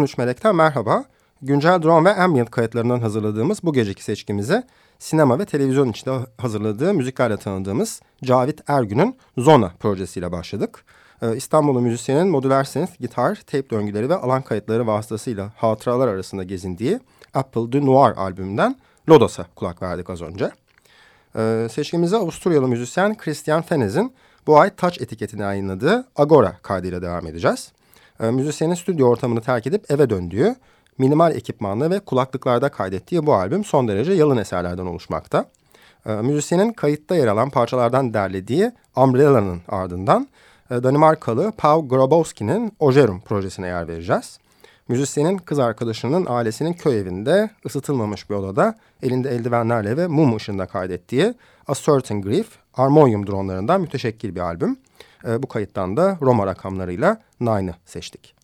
13 Melek'ten merhaba. Güncel drone ve ambient kayıtlarından hazırladığımız bu geceki seçkimize sinema ve televizyon içinde hazırladığı müziklerle tanıdığımız Cavit Ergün'ün Zona projesiyle başladık. Ee, İstanbul'un müzisyenin modüler synth, gitar, tape döngüleri ve alan kayıtları vasıtasıyla hatıralar arasında gezindiği Apple du Noir albümünden Lodos'a kulak verdik az önce. Ee, seçkimize Avusturyalı müzisyen Christian Fenez'in bu ay Touch etiketini yayınladığı Agora kaydıyla devam edeceğiz. Ee, müzisyenin stüdyo ortamını terk edip eve döndüğü, minimal ekipmanla ve kulaklıklarda kaydettiği bu albüm son derece yalın eserlerden oluşmakta. Ee, müzisyenin kayıtta yer alan parçalardan derlediği Umbrella'nın ardından e, Danimarkalı Pau Grabowski'nin Ojerum projesine yer vereceğiz. Müzisyenin kız arkadaşının ailesinin köy evinde ısıtılmamış bir odada elinde eldivenlerle ve mum ışığında kaydettiği A Certain Grief, Armonium dronlarından müteşekkil bir albüm. E, bu kayıttan da Roma rakamlarıyla Nine'ı seçtik.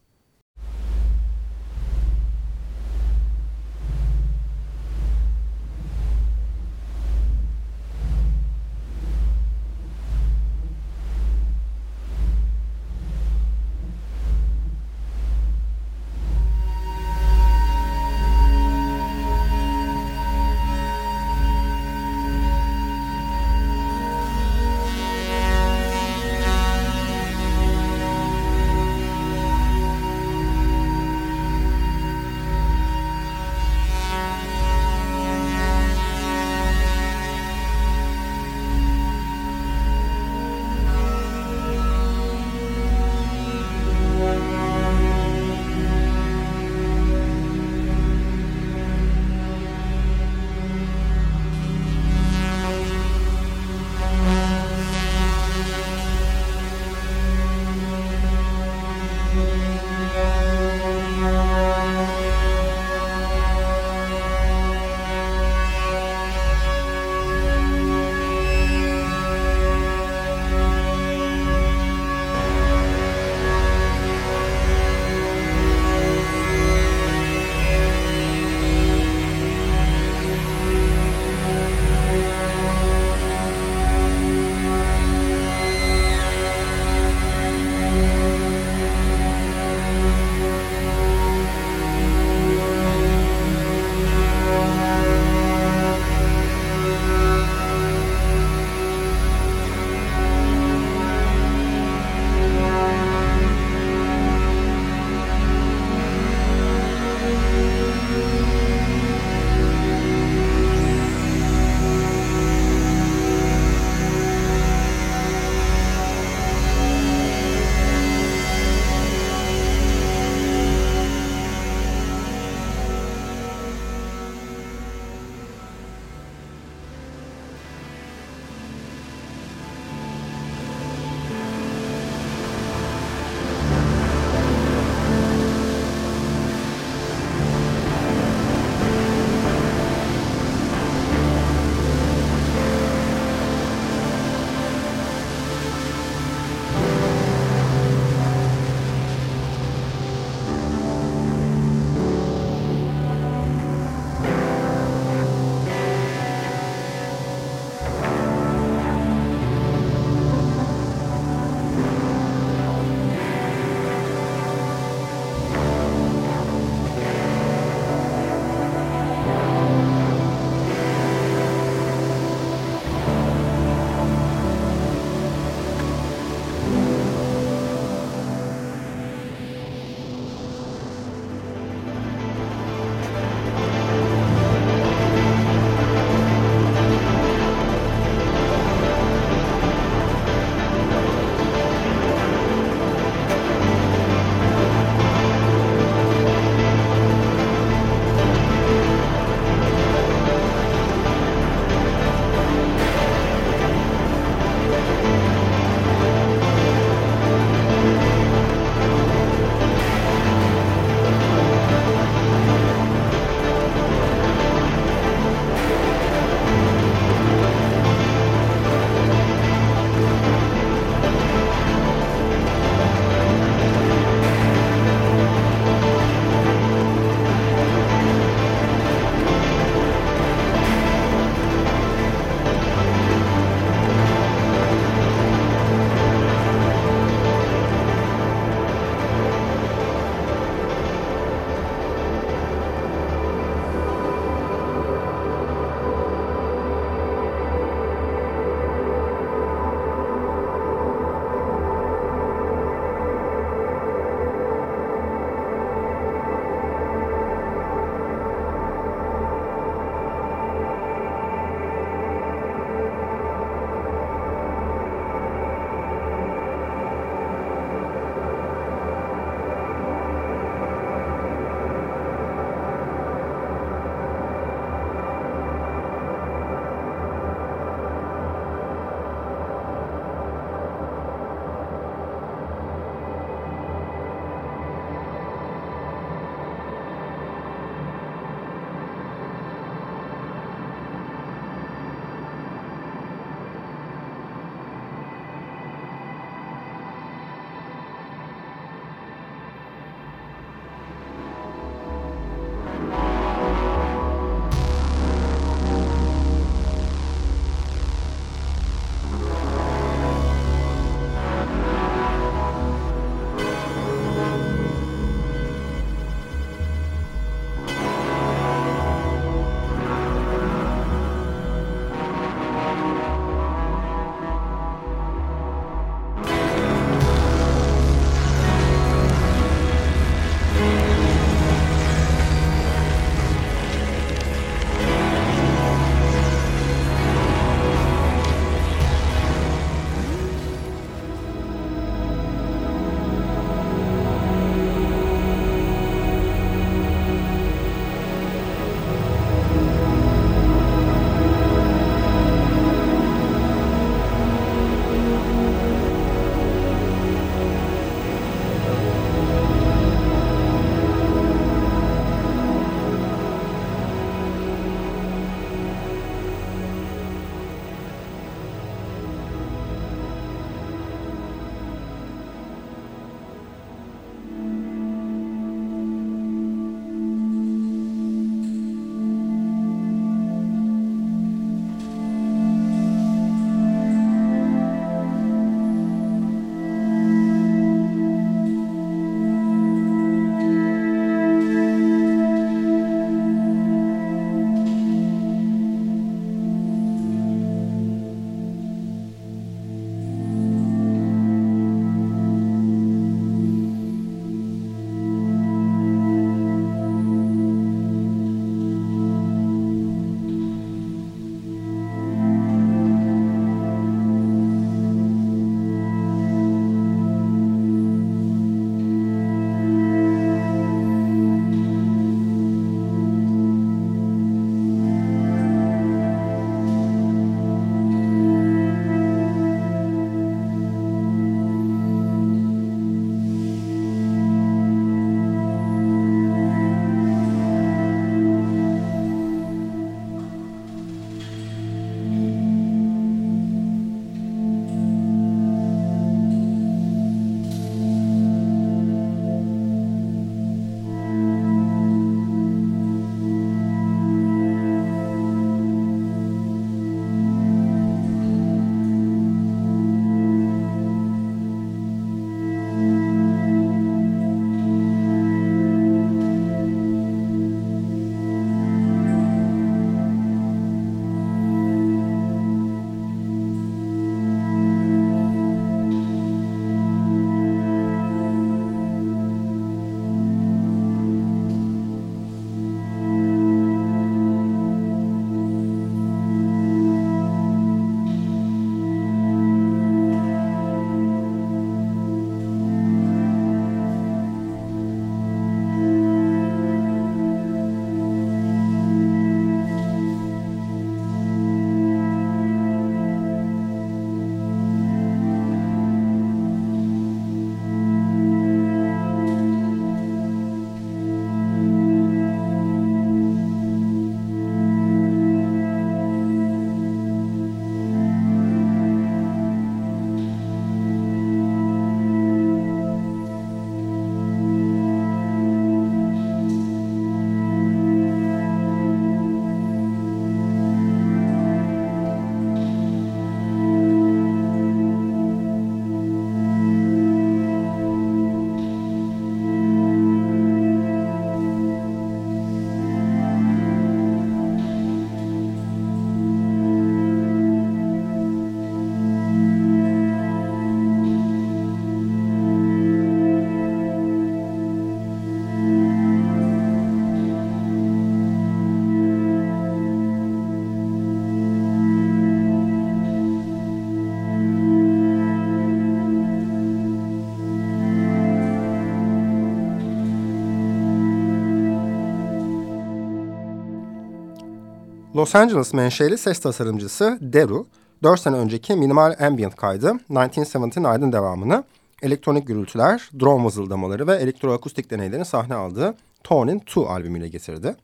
Los Angeles menşeli ses tasarımcısı Deru, 4 sene önceki minimal ambient kaydı 1979'ın devamını elektronik gürültüler, drone vızıldamaları ve elektroakustik deneylerin sahne aldığı Torn 2 albümüyle getirdi.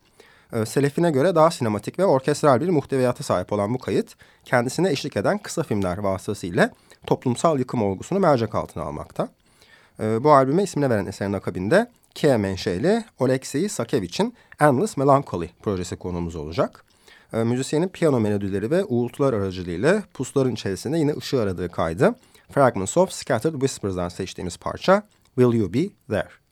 Ee, Selefine göre daha sinematik ve orkestral bir muhteviyata sahip olan bu kayıt, kendisine eşlik eden kısa filmler vasıtasıyla toplumsal yıkım olgusunu mercek altına almakta. Ee, bu albüme ismini veren eserin akabinde Kiev menşeli Oleksiy Sakevich'in Endless Melancholy projesi konumuz olacak. Ee, müzisyenin piyano melodileri ve uğultular aracılığıyla pusların içerisinde yine ışığı aradığı kaydı Fragments of Scattered Whispers'dan seçtiğimiz parça Will You Be There?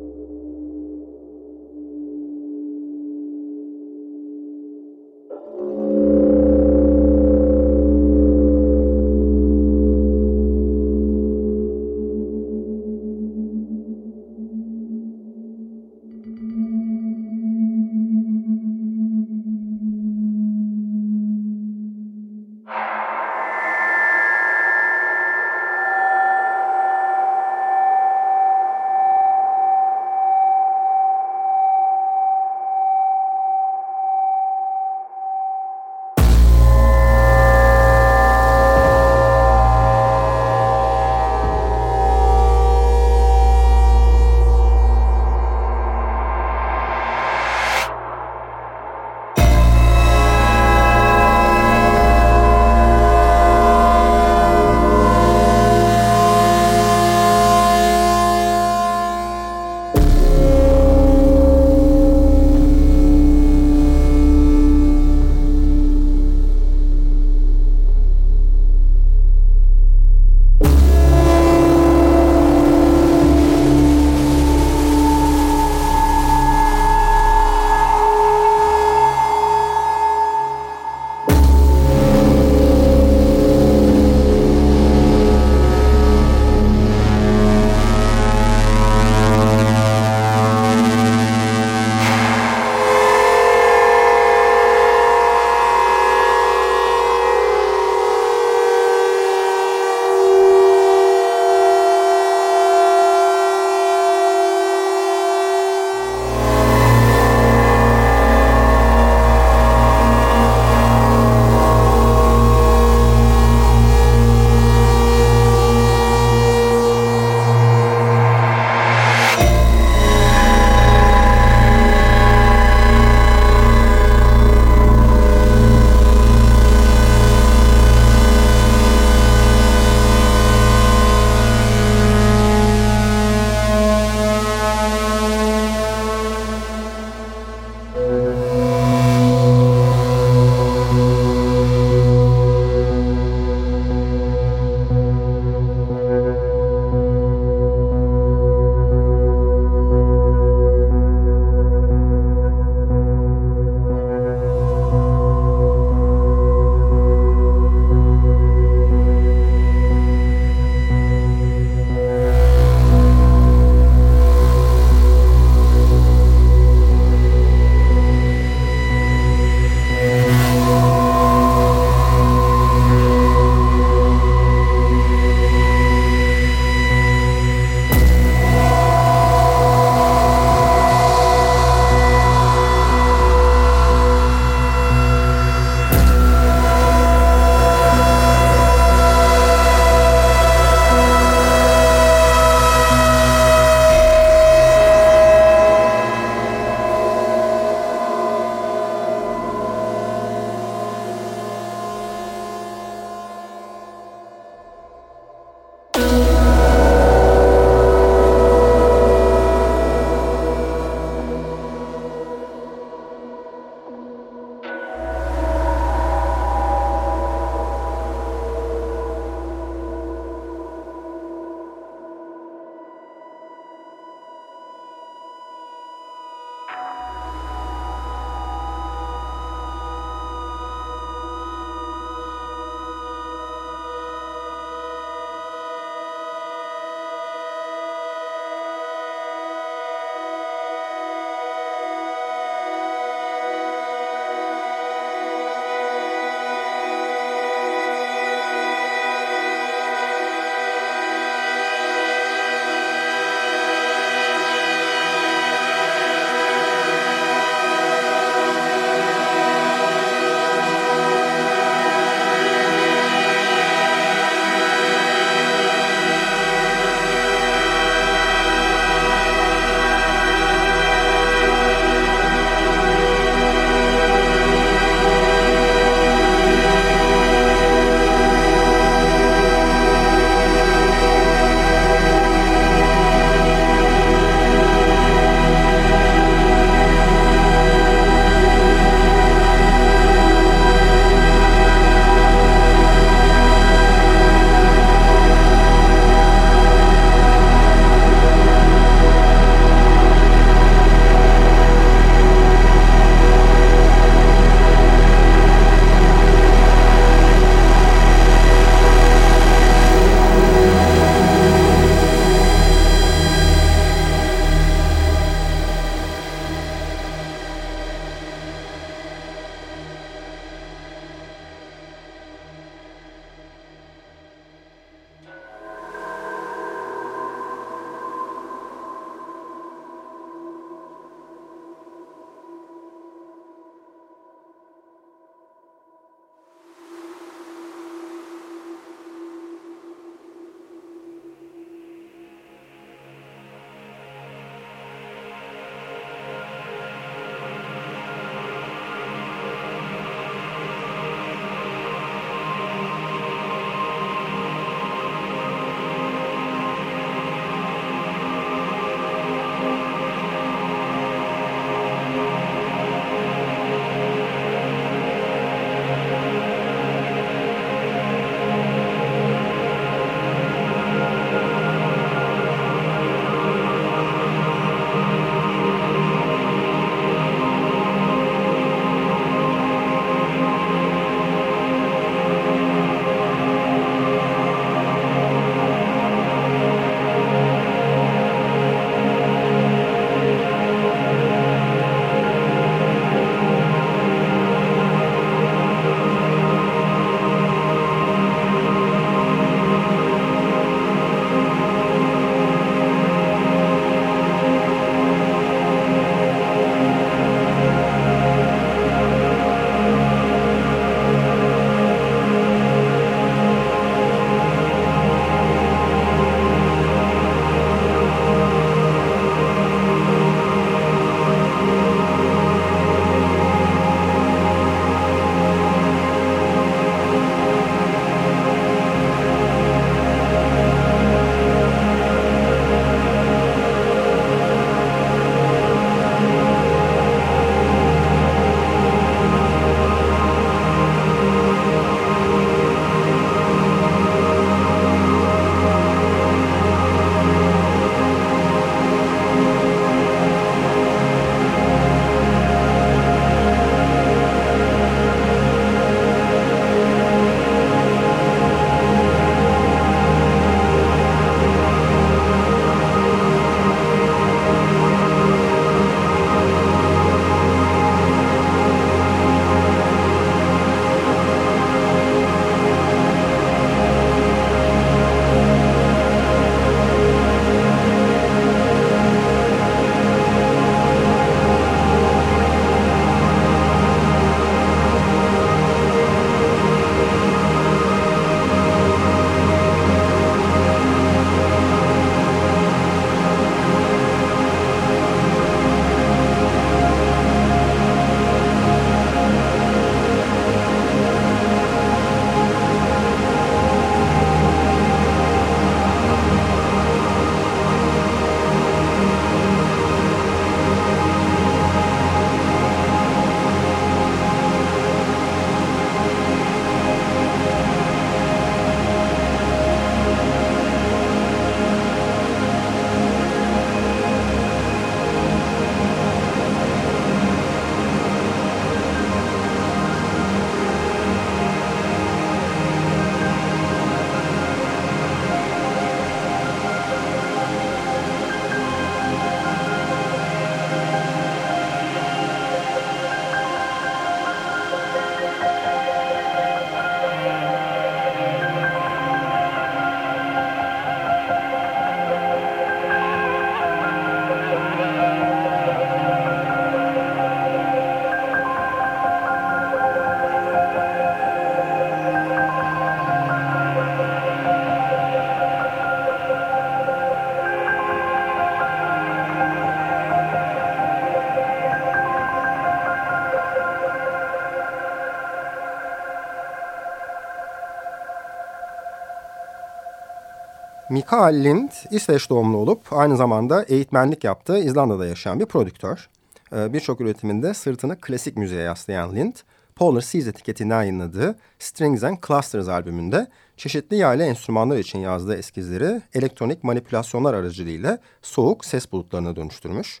Mikael Lind, İsveç doğumlu olup aynı zamanda eğitmenlik yaptığı İzlanda'da yaşayan bir prodüktör. Ee, birçok üretiminde sırtını klasik müziğe yaslayan Lind, Polar Seas etiketinden yayınladığı Strings and Clusters albümünde çeşitli yaylı enstrümanlar için yazdığı eskizleri elektronik manipülasyonlar aracılığıyla soğuk ses bulutlarına dönüştürmüş.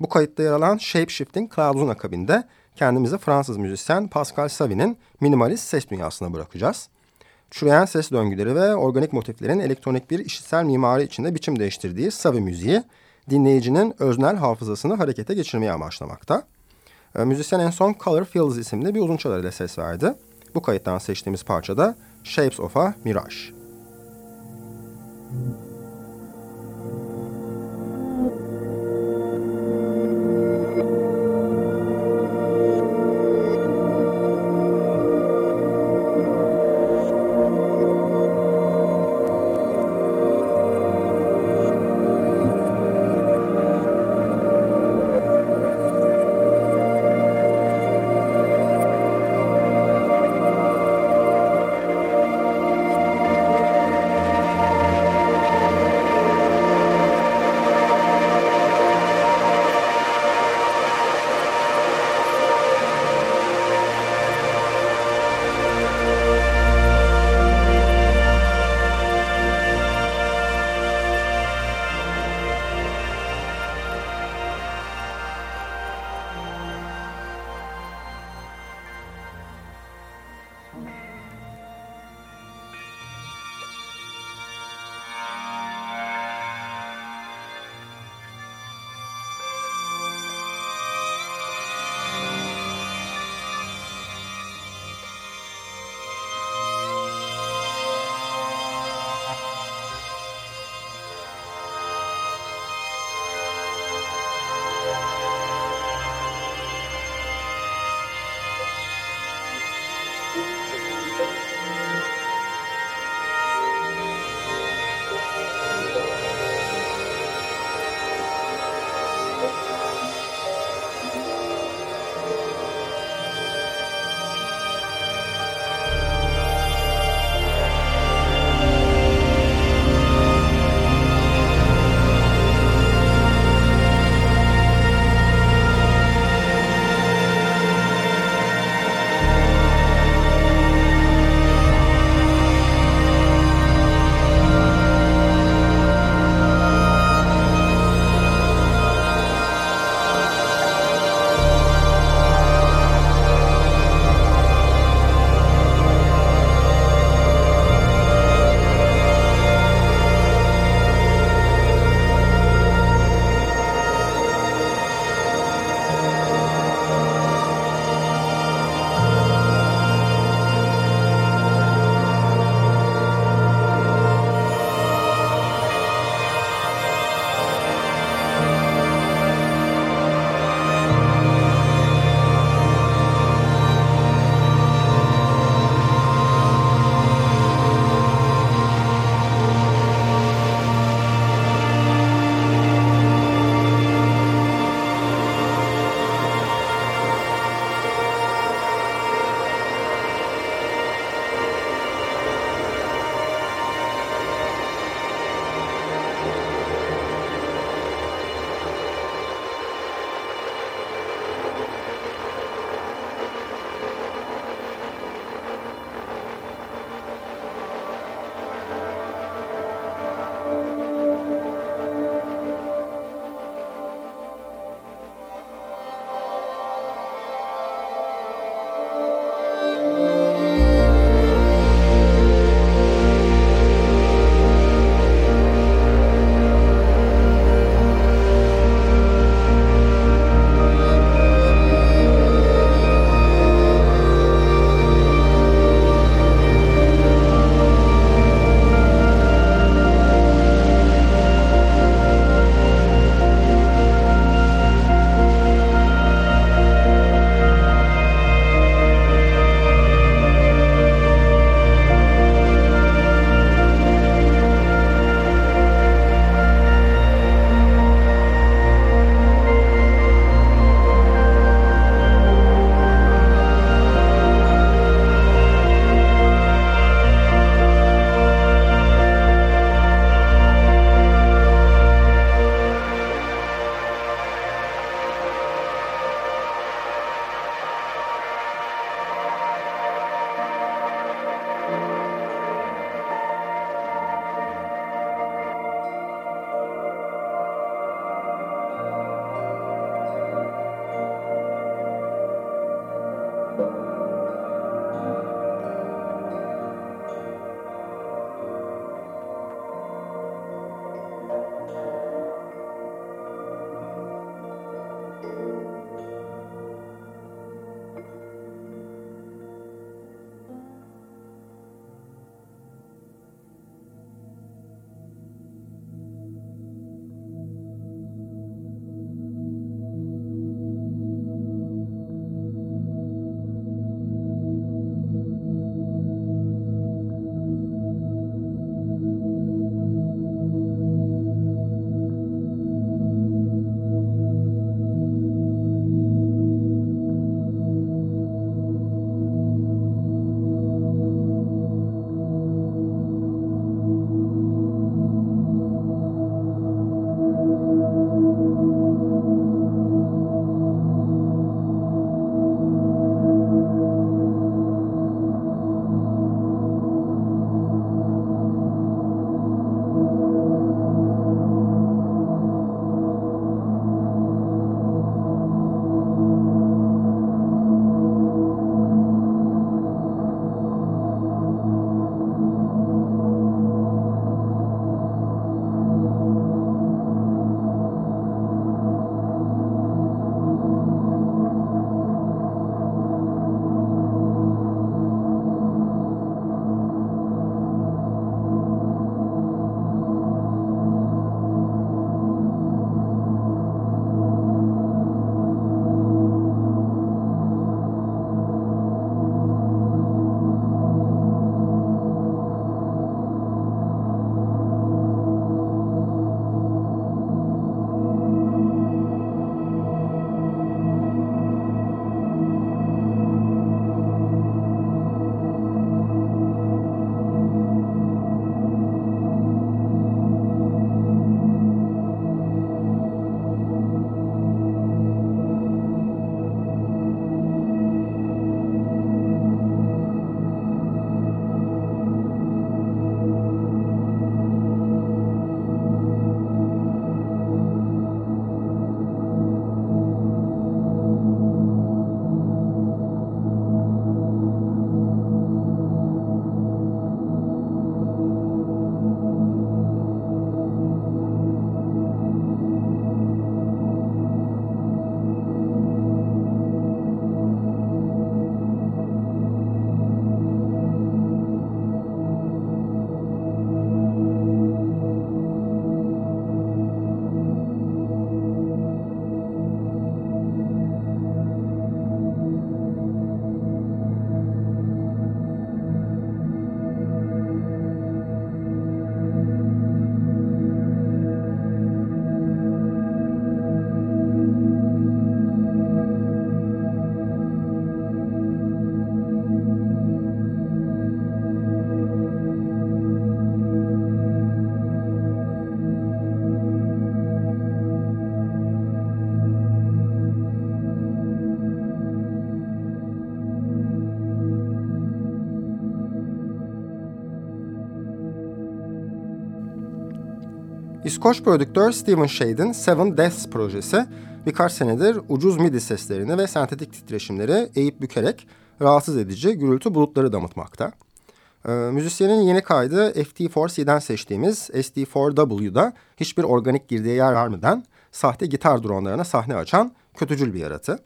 Bu kayıtta yer alan Shape Shifting Clouds'un akabinde kendimizi Fransız müzisyen Pascal Savy'nin minimalist ses dünyasına bırakacağız. Çürüyen ses döngüleri ve organik motiflerin elektronik bir işitsel mimari içinde biçim değiştirdiği Savy müziği dinleyicinin öznel hafızasını harekete geçirmeye amaçlamakta. E, müzisyen en son Color Fills isimli bir uzun çalar ile ses verdi. Bu kayıttan seçtiğimiz parçada Shapes of a Mirage. Müzik İskoç prodüktör Stephen Shade'in Seven Deaths projesi birkaç senedir ucuz midi seslerini ve sentetik titreşimleri eğip bükerek rahatsız edici gürültü bulutları damıtmakta. Ee, müzisyenin yeni kaydı FT4C'den seçtiğimiz SD4W'da hiçbir organik girdiği yer vermeden sahte gitar dronlarına sahne açan kötücül bir yaratı.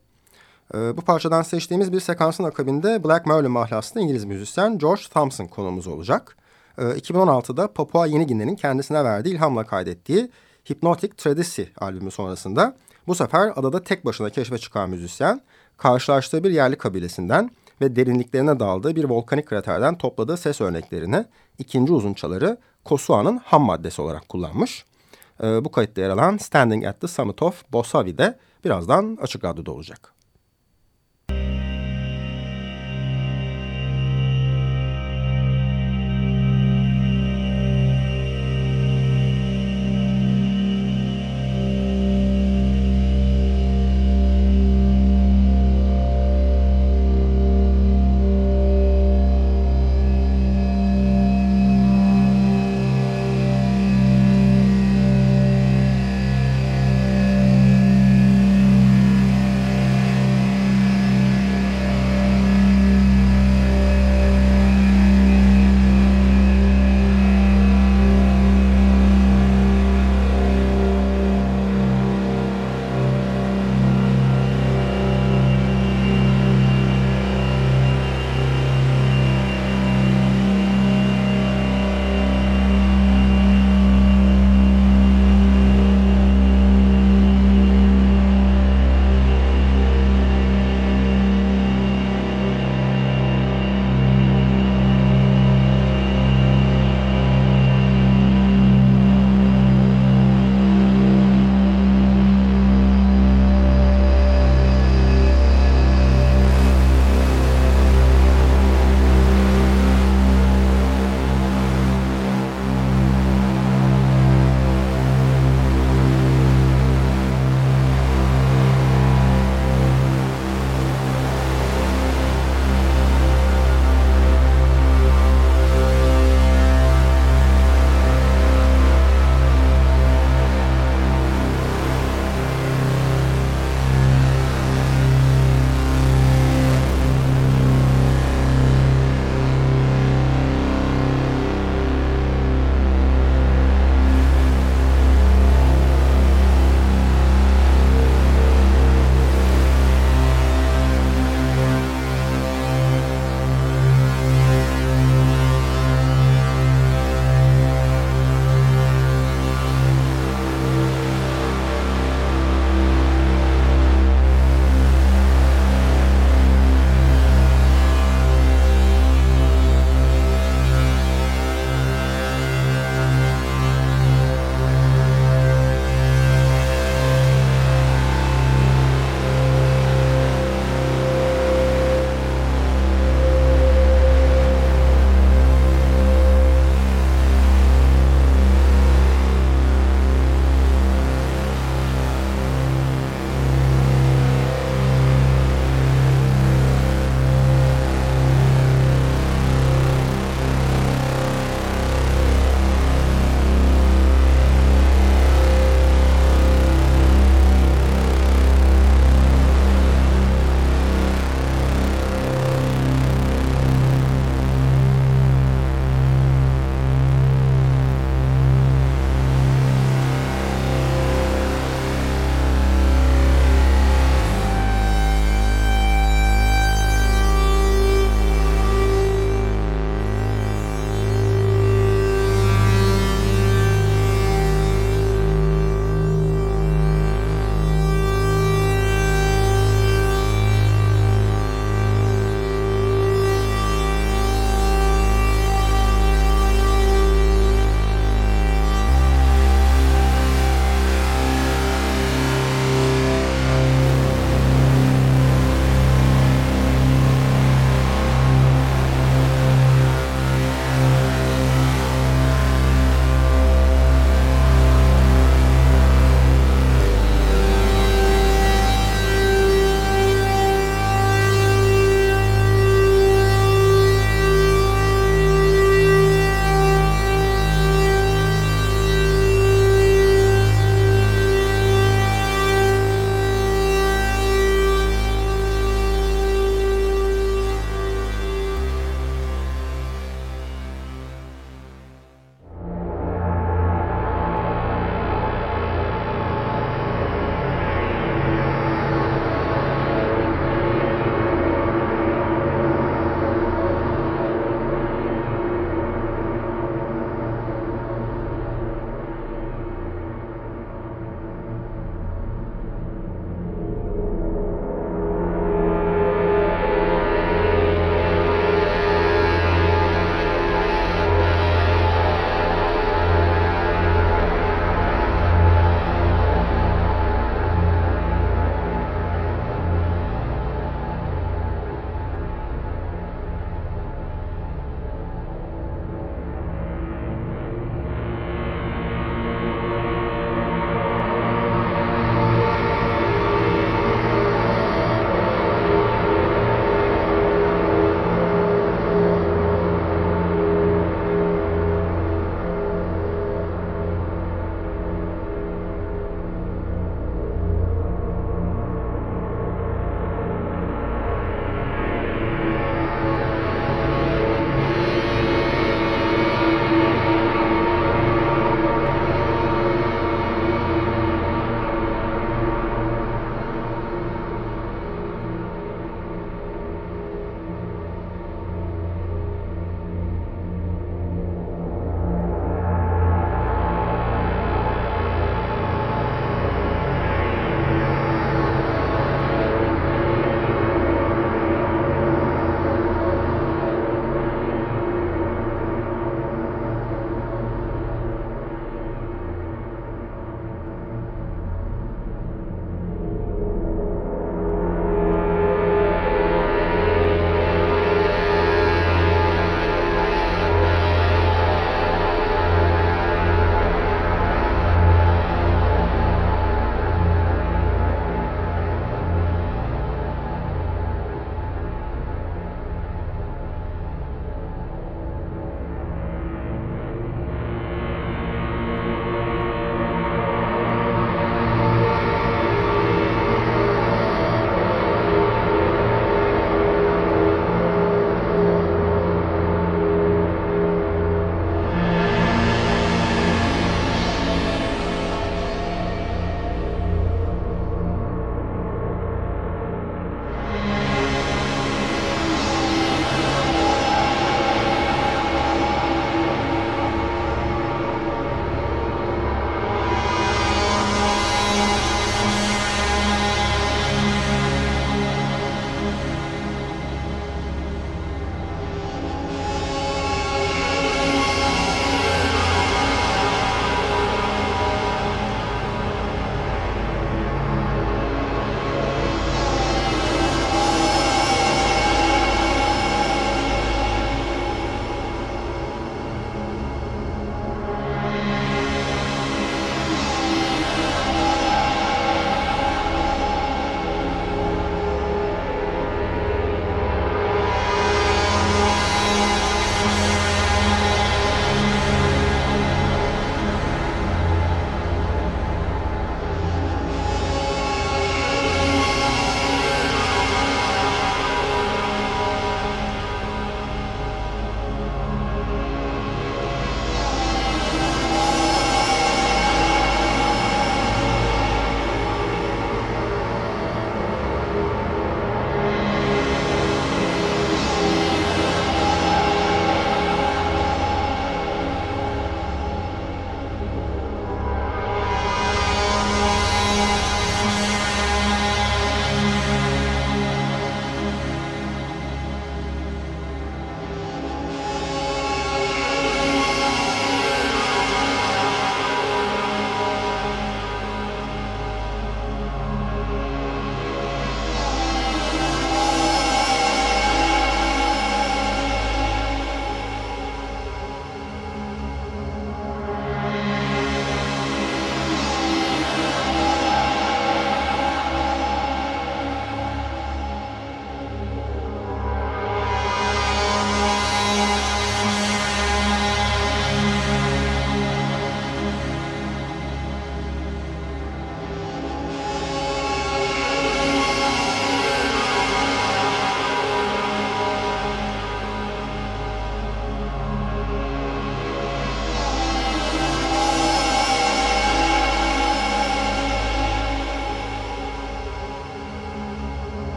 Ee, bu parçadan seçtiğimiz bir sekansın akabinde Black Merlin mahlaslı İngiliz müzisyen George Thompson konumuz olacak. Ee, 2016'da Papua Yeni Gine'nin kendisine verdiği ilhamla kaydettiği Hypnotic Tradisi albümü sonrasında bu sefer adada tek başına keşfe çıkan müzisyen karşılaştığı bir yerli kabilesinden ve derinliklerine daldığı bir volkanik kraterden topladığı ses örneklerini ikinci uzunçaları Kosua'nın ham maddesi olarak kullanmış. Ee, bu kayıtta yer alan Standing at the Summit of Bosavi'de birazdan Açık Radyo'da olacak.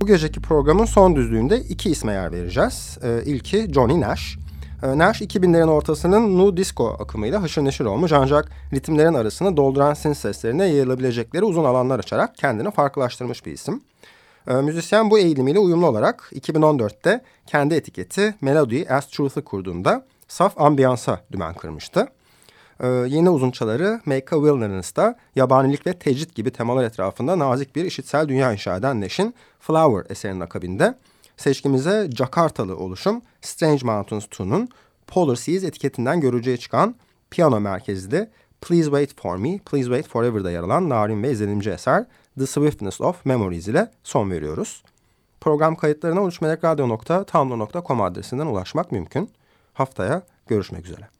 Bu geceki programın son düzlüğünde iki isme yer vereceğiz. Ee, ilki Johnny Nash. Ee, Nash 2000'lerin ortasının nu disco akımıyla haşır neşir olmuş ancak ritimlerin arasını dolduran synth seslerine yayılabilecekleri uzun alanlar açarak kendini farklılaştırmış bir isim. Ee, müzisyen bu eğilimiyle uyumlu olarak 2014'te kendi etiketi Melody as Truth'ı kurduğunda saf ambiyansa dümen kırmıştı. Ee, yeni uzunçaları Make a Wilderness'ta yabanilik ve tecrit gibi temalar etrafında nazik bir işitsel dünya inşa eden Nash'in Flower eserinin akabinde seçkimize Jakartalı oluşum Strange Mountains 2'nun Polar Seas etiketinden görücüye çıkan piyano merkezli Please Wait For Me, Please Wait Forever'da yer alan narin ve izlenimci eser The Swiftness of Memories ile son veriyoruz. Program kayıtlarına 13melekradyo.tumblr.com adresinden ulaşmak mümkün. Haftaya görüşmek üzere.